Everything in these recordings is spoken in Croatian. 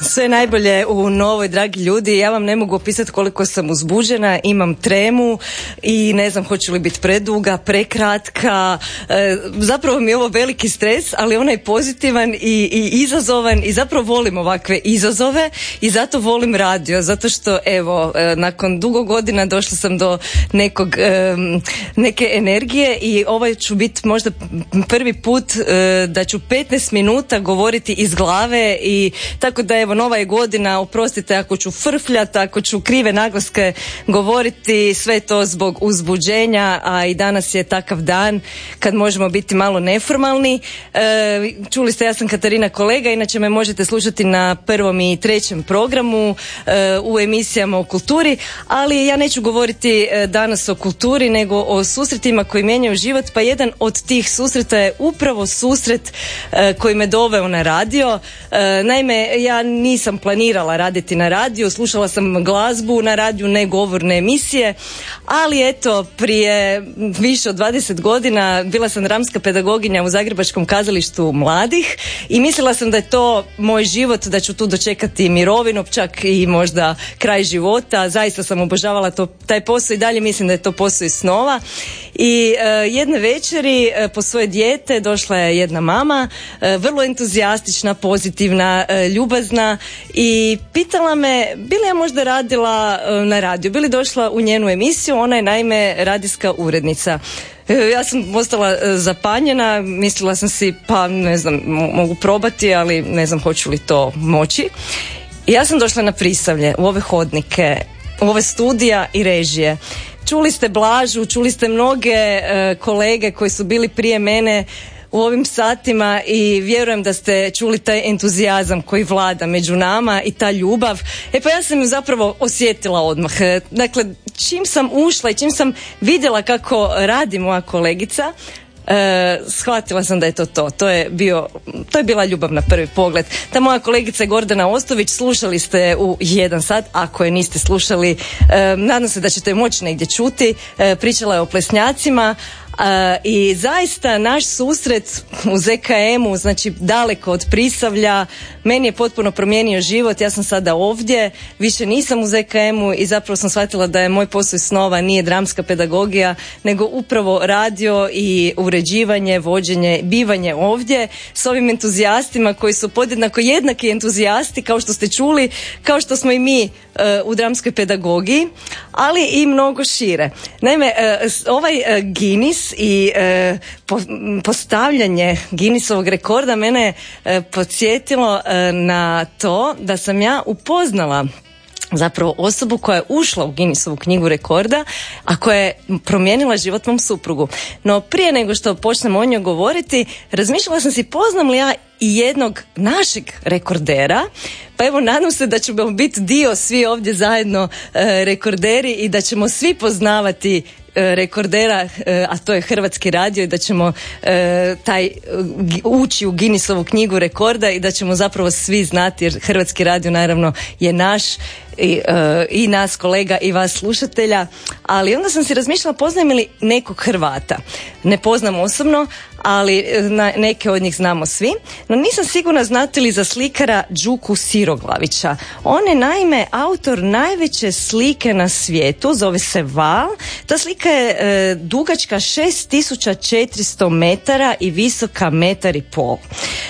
Sve najbolje u novoj, dragi ljudi. Ja vam ne mogu opisati koliko sam uzbuđena, imam tremu i ne znam hoću li biti preduga, prekratka. E, zapravo mi je ovo veliki stres, ali onaj pozitivan i, i izazovan i zapravo volim ovakve izazove i zato volim radio, zato što evo, e, nakon dugo godina došla sam do nekog, e, neke energije i ovaj ću biti možda prvi put da ću 15 minuta govoriti iz glave i tako da evo nova je godina, oprostite ako ću frfljati, ako ću krive naglaske govoriti, sve to zbog uzbuđenja, a i danas je takav dan kad možemo biti malo neformalni. E, čuli ste, ja sam Katarina Kolega, inače me možete slušati na prvom i trećem programu e, u emisijama o kulturi, ali ja neću govoriti e, danas o kulturi, nego o susretima koji mijenjaju život, pa jedan od tih susreta je upravo susret koji me doveo na radio. Naime, ja nisam planirala raditi na radiju, slušala sam glazbu na radiju, ne govorne emisije, ali eto, prije više od 20 godina bila sam ramska pedagoginja u Zagrebačkom kazalištu mladih i mislila sam da je to moj život, da ću tu dočekati mirovinu, čak i možda kraj života. Zaista sam obožavala to, taj posao i dalje mislim da je to posao iz snova. I e, jedne večeri e, po svoje dijete došla je jedna mama, e, vrlo entuzijastična, pozitivna, ljubazna i pitala me bi li ja možda radila na radiju, bi li došla u njenu emisiju, ona je naime radijska urednica. Ja sam ostala zapanjena, mislila sam si pa ne znam, mogu probati, ali ne znam hoću li to moći. I ja sam došla na Prisavlje, u ove hodnike, ove studija i režije. Čuli ste Blažu, čuli ste mnoge e, kolege koji su bili prije mene u ovim satima i vjerujem da ste čuli taj entuzijazam koji vlada među nama i ta ljubav. E pa ja sam ju zapravo osjetila odmah. E, dakle, čim sam ušla i čim sam vidjela kako radi moja kolegica, shvatila sam da je to to. To je, bio, to je bila ljubav na prvi pogled. Ta moja kolegica Gordana Ostović, slušali ste u jedan sat, ako je niste slušali, e, nadam se da ćete moći negdje čuti. E, pričala je o plesnjacima, i zaista naš susret u ZKM-u, znači daleko od Prisavlja, meni je potpuno promijenio život, ja sam sada ovdje, više nisam u ZKM-u i zapravo sam shvatila da je moj posao snova nije dramska pedagogija, nego upravo radio i uređivanje, vođenje, bivanje ovdje s ovim entuzijastima koji su podjednako jednaki entuzijasti kao što ste čuli, kao što smo i mi e, u dramskoj pedagogiji, ali i mnogo šire. Naime, e, ovaj uh, Guinness i e, postavljanje Guinnessovog rekorda mene e, podsjetilo e, na to da sam ja upoznala zapravo osobu koja je ušla u Guinnessovu knjigu rekorda, a koja je promijenila život mom suprugu. No prije nego što počnemo o njoj govoriti, razmišljala sam si poznam li ja i jednog našeg rekordera, pa evo nadam se da ćemo biti dio svi ovdje zajedno e, rekorderi i da ćemo svi poznavati rekordera, e, a to je Hrvatski radio i da ćemo e, taj ući u Guinnessovu knjigu rekorda i da ćemo zapravo svi znati jer Hrvatski radio naravno je naš i, i nas kolega i vas slušatelja, ali onda sam si razmišljala poznajem li nekog Hrvata. Ne poznam osobno, ali na, neke od njih znamo svi. No nisam sigurna znate li za slikara Đuku Siroglavića. On je naime autor najveće slike na svijetu, zove se Val. Ta slika je e, dugačka 6400 metara i visoka metar i pol.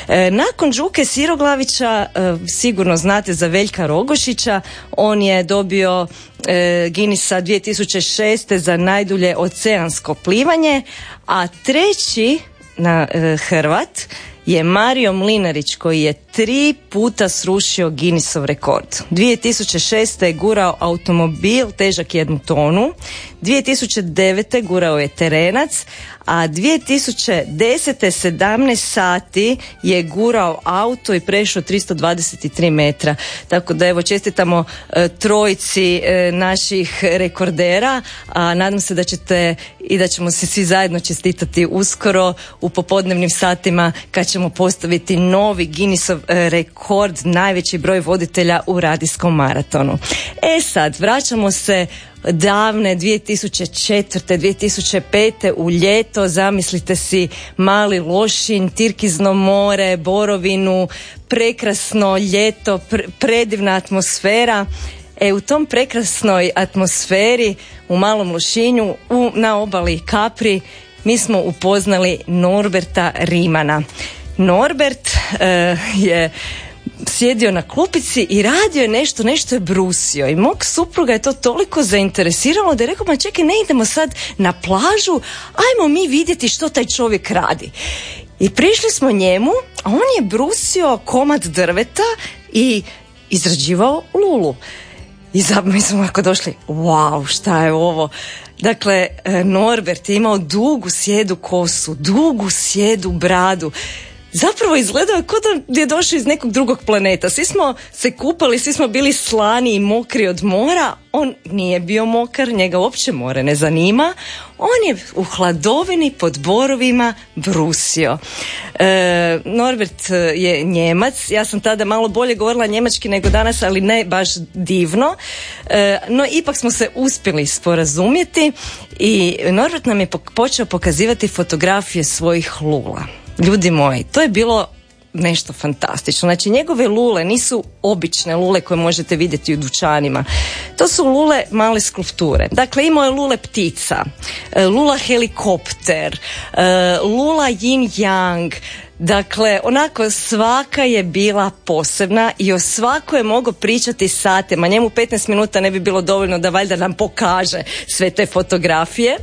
E, nakon Đuke Siroglavića, e, sigurno znate za Veljka Rogošića, on je dobio e, Guinnessa 2006. za najdulje oceansko plivanje, a treći na e, Hrvat je Mario Mlinarić koji je tri puta srušio Guinnessov rekord. 2006. je gurao automobil težak jednu tonu, 2009. gurao je terenac, a 2010. 17 sati je gurao auto i prešao 323 metra. Tako da evo čestitamo e, trojici e, naših rekordera, a nadam se da ćete i da ćemo se svi zajedno čestitati uskoro u popodnevnim satima kad ćemo postaviti novi Guinnessov e, rekord, najveći broj voditelja u radijskom maratonu. E sad, vraćamo se davne 2004. 2005. u ljeto, zamislite si mali Lošin, Tirkizno more, Borovinu, prekrasno ljeto, predivna atmosfera. E u tom prekrasnoj atmosferi u Malom Lošinju u, na obali Kapri mi smo upoznali Norberta Rimana. Norbert e, je sjedio na klupici i radio je nešto, nešto je brusio i mog supruga je to toliko zainteresiralo da je rekao, ma čekaj, ne idemo sad na plažu, ajmo mi vidjeti što taj čovjek radi. I prišli smo njemu, a on je brusio komad drveta i izrađivao lulu. I za, mi smo ako došli, wow, šta je ovo? Dakle, e, Norbert je imao dugu sjedu kosu, dugu sjedu bradu zapravo izgledao kao da je došao iz nekog drugog planeta. Svi smo se kupali, svi smo bili slani i mokri od mora. On nije bio mokar, njega uopće more ne zanima. On je u hladovini pod borovima brusio. E, Norbert je Njemac, ja sam tada malo bolje govorila njemački nego danas, ali ne baš divno. E, no ipak smo se uspjeli sporazumjeti i Norbert nam je počeo pokazivati fotografije svojih lula. Ljudi moji, to je bilo nešto fantastično. Znači njegove lule nisu obične lule koje možete vidjeti u dućanima. To su lule male skulpture. Dakle imao je lule ptica, e, lula helikopter, e, lula yin yang, Dakle, onako svaka je bila posebna i o svakoj je mogao pričati satima. Njemu 15 minuta ne bi bilo dovoljno da valjda nam pokaže sve te fotografije.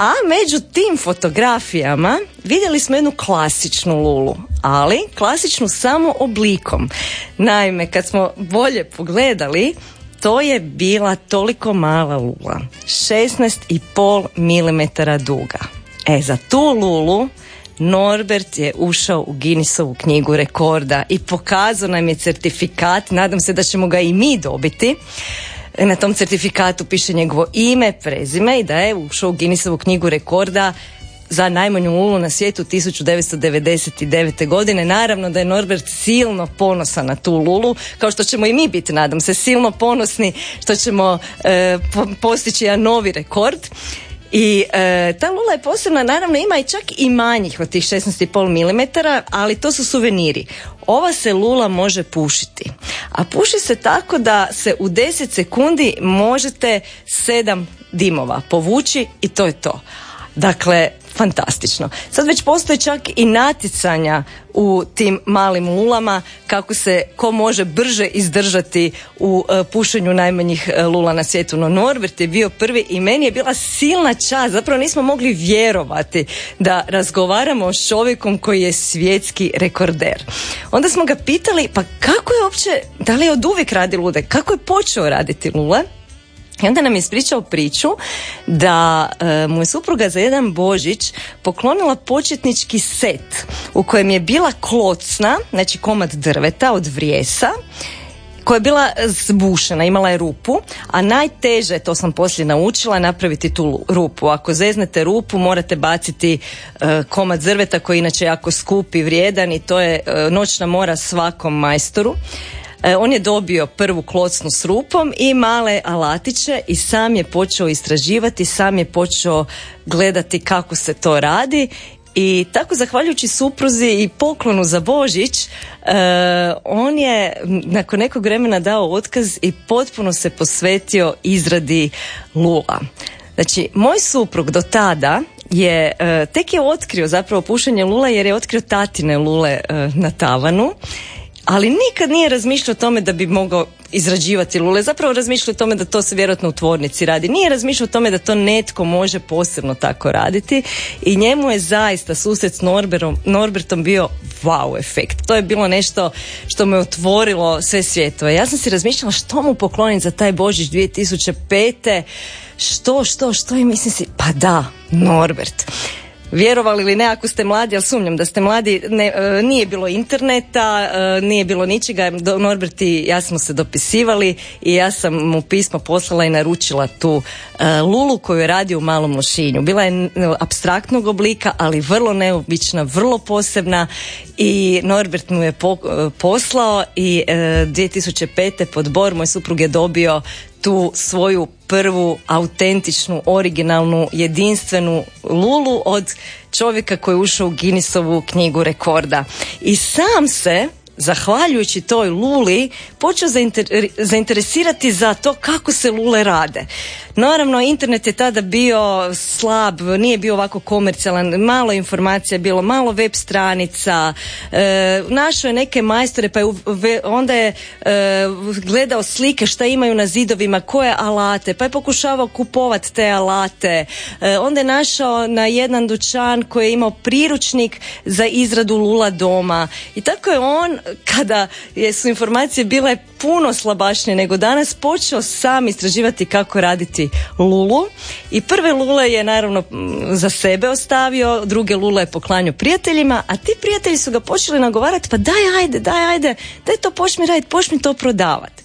A među tim fotografijama vidjeli smo jednu klasičnu lulu, ali klasičnu samo oblikom. Naime, kad smo bolje pogledali, to je bila toliko mala lula, 16,5 mm duga. E, za tu lulu Norbert je ušao u Guinnessovu knjigu rekorda i pokazao nam je certifikat, nadam se da ćemo ga i mi dobiti na tom certifikatu piše njegovo ime, prezime i da je ušao u Guinnessovu knjigu rekorda za najmanju lulu na svijetu 1999. godine. Naravno da je Norbert silno ponosan na tu lulu, kao što ćemo i mi biti, nadam se, silno ponosni što ćemo e, postići jedan novi rekord. I e, ta lula je posebna, naravno ima i čak i manjih od tih 16,5 mm, ali to su suveniri. Ova se lula može pušiti. A puši se tako da se u 10 sekundi možete sedam dimova povući i to je to. Dakle, fantastično. Sad već postoje čak i natjecanja u tim malim lulama kako se ko može brže izdržati u uh, pušenju najmanjih uh, lula na svijetu. No Norbert je bio prvi i meni je bila silna čast. Zapravo nismo mogli vjerovati da razgovaramo s čovjekom koji je svjetski rekorder. Onda smo ga pitali pa kako je uopće, da li je od uvijek radi lude, kako je počeo raditi lule? I onda nam je ispričao priču da e, mu je supruga za jedan Božić poklonila početnički set u kojem je bila klocna, znači komad drveta od vrijesa, koja je bila zbušena, imala je rupu, a najteže, to sam poslije naučila, napraviti tu rupu. Ako zeznete rupu, morate baciti e, komad drveta koji inače jako skupi, vrijedan i to je e, noćna mora svakom majstoru. E, on je dobio prvu klocnu s rupom i male alatiće i sam je počeo istraživati, sam je počeo gledati kako se to radi i tako zahvaljujući supruzi i poklonu za Božić, e, on je nakon nekog vremena dao otkaz i potpuno se posvetio izradi lula. Znači, moj suprug do tada je, e, tek je otkrio zapravo pušenje lula jer je otkrio tatine lule na tavanu ali nikad nije razmišljao o tome da bi mogao izrađivati lule. Zapravo razmišljao o tome da to se vjerojatno u tvornici radi. Nije razmišljao o tome da to netko može posebno tako raditi i njemu je zaista susret s Norbertom, Norbertom bio wow efekt. To je bilo nešto što me otvorilo sve svjetove. Ja sam si razmišljala što mu pokloniti za taj Božić 2005. Što, što, što i mislim si, pa da, Norbert vjerovali ili ne ako ste mladi, ali sumnjam da ste mladi, ne, e, nije bilo interneta, e, nije bilo ničega, Norbert i ja smo se dopisivali i ja sam mu pismo poslala i naručila tu e, lulu koju je radio u malom lošinju. Bila je abstraktnog oblika, ali vrlo neobična, vrlo posebna i Norbert mu je poslao i 2005. pod bor moj suprug je dobio tu svoju prvu autentičnu, originalnu, jedinstvenu lulu od čovjeka koji je ušao u Guinnessovu knjigu rekorda. I sam se zahvaljujući toj luli počeo zainteresirati za to kako se lule rade. Naravno, internet je tada bio slab, nije bio ovako komercijalan, malo informacija bilo, malo web stranica, e, našao je neke majstore pa je onda je e, gledao slike šta imaju na zidovima, koje alate, pa je pokušavao kupovati te alate, e, onda je našao na jedan dućan koji je imao priručnik za izradu lula doma i tako je on kada su informacije bile puno slabašnije nego danas počeo sam istraživati kako raditi lulu i prve lule je naravno za sebe ostavio, druge lule je poklanio prijateljima, a ti prijatelji su ga počeli nagovarati pa daj ajde, daj ajde, daj to počmi raditi, počmi to prodavati.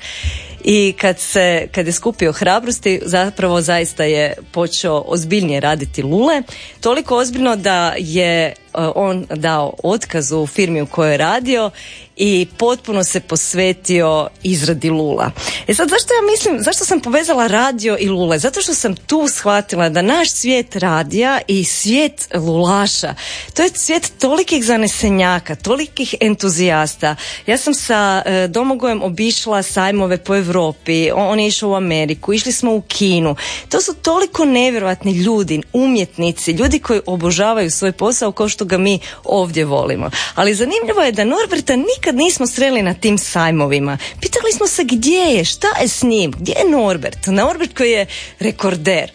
I kad se, kad je skupio hrabrosti, zapravo zaista je počeo ozbiljnije raditi lule. Toliko ozbiljno da je on dao otkaz u firmi u kojoj je radio i potpuno se posvetio izradi lula. E sad, zašto ja mislim, zašto sam povezala radio i lule? Zato što sam tu shvatila da naš svijet radija i svijet lulaša, to je svijet tolikih zanesenjaka, tolikih entuzijasta. Ja sam sa e, Domogojem obišla sajmove po Europi, on je išao u Ameriku, išli smo u Kinu. To su toliko nevjerojatni ljudi, umjetnici, ljudi koji obožavaju svoj posao kao što ga mi ovdje volimo. Ali zanimljivo je da Norberta nikad nismo sreli na tim sajmovima. Pitali smo se gdje je, šta je s njim, gdje je Norbert? Norbert koji je rekorder.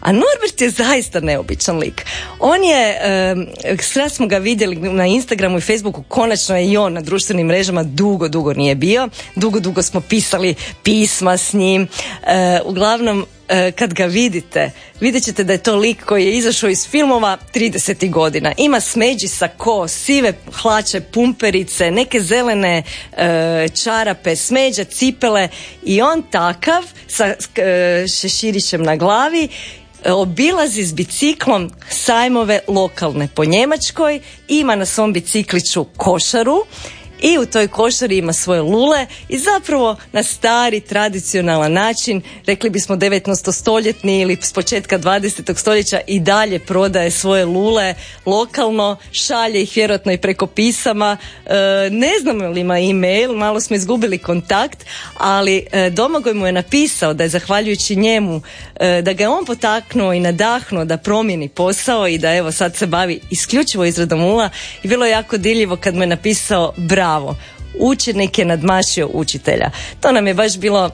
A Norbert je zaista neobičan lik. On je, sve smo ga vidjeli na Instagramu i Facebooku, konačno je i on na društvenim mrežama dugo, dugo nije bio. Dugo, dugo smo pisali pisma s njim. E, uglavnom, kad ga vidite, vidjet ćete da je to lik koji je izašao iz filmova 30. godina. Ima smeđi sa ko, sive hlače, pumperice, neke zelene e, čarape, smeđa, cipele i on takav sa e, šeširićem na glavi obilazi s biciklom sajmove lokalne po Njemačkoj, ima na svom bicikliću košaru i u toj košari ima svoje lule i zapravo na stari tradicionalan način, rekli bismo 19. stoljetni ili s početka 20. stoljeća i dalje prodaje svoje lule lokalno, šalje ih vjerojatno i preko pisama. E, ne znam li ima e-mail, malo smo izgubili kontakt, ali e, Domagoj mu je napisao da je zahvaljujući njemu, e, da ga je on potaknuo i nadahnuo da promijeni posao i da evo sad se bavi isključivo izradom lula i bilo je jako diljivo kad mu je napisao bra bravo. Učenik je nadmašio učitelja. To nam je baš bilo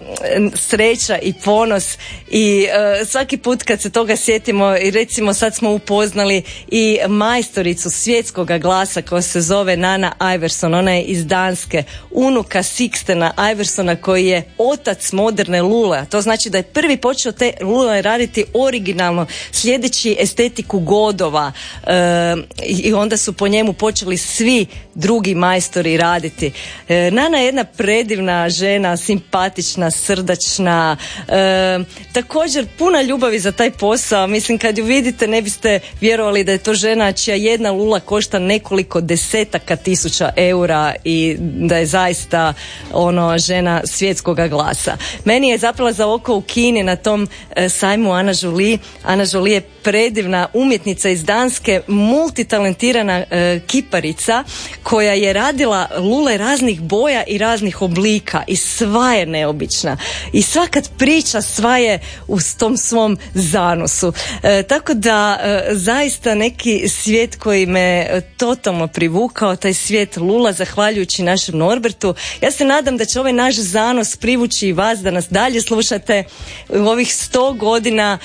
sreća i ponos i e, svaki put kad se toga sjetimo i recimo sad smo upoznali i majstoricu svjetskog glasa koja se zove Nana Iverson, ona je iz Danske, unuka Sixtena Iversona koji je otac moderne lule. To znači da je prvi počeo te lule raditi originalno, sljedeći estetiku godova e, i onda su po njemu počeli svi drugi majstori raditi. E, Nana je jedna predivna žena, simpatična, srdačna, e, također puna ljubavi za taj posao. Mislim, kad ju vidite ne biste vjerovali da je to žena čija jedna lula košta nekoliko desetaka tisuća eura i da je zaista ono žena svjetskog glasa. Meni je zapela za oko u Kini na tom e, sajmu Ana Jolie. Ana Jolie je predivna umjetnica iz Danske, multitalentirana e, kiparica koja je radila lule raznih boja i raznih oblika i sva je neobična i svakad priča sva je u tom svom zanosu. E, tako da e, zaista neki svijet koji me totalno privukao, taj svijet lula zahvaljujući našem Norbertu. Ja se nadam da će ovaj naš zanos privući i vas da nas dalje slušate u ovih sto godina,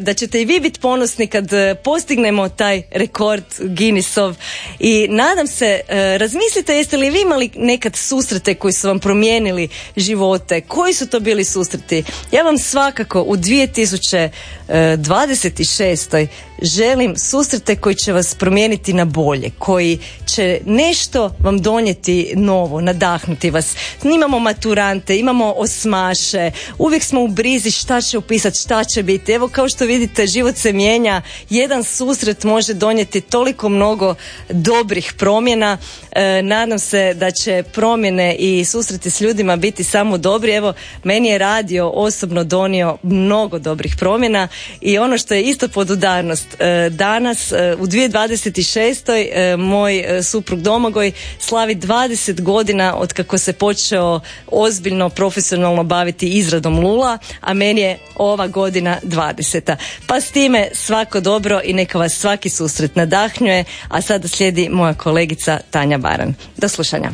da ćete i vi biti ponosni kad e, postignemo taj rekord Guinnessov i nadam se, e, razmislite jeste li vi imali nekad susrete koji su vam promijenili živote, koji su to bili susreti. Ja vam svakako u 2000 26. želim susrete koji će vas promijeniti na bolje, koji će nešto vam donijeti novo, nadahnuti vas. Imamo maturante, imamo osmaše, uvijek smo u brizi šta će upisati, šta će biti. Evo kao što vidite, život se mijenja, jedan susret može donijeti toliko mnogo dobrih promjena. E, nadam se da će promjene i susreti s ljudima biti samo dobri. Evo, meni je radio osobno donio mnogo dobrih promjena i ono što je isto podudarnost, e, danas e, u 2026. E, moj suprug Domagoj slavi 20 godina od kako se počeo ozbiljno profesionalno baviti izradom lula, a meni je ova godina 20. Pa s time svako dobro i neka vas svaki susret nadahnjuje, a sada slijedi moja kolegica Tanja Baran. Do slušanja.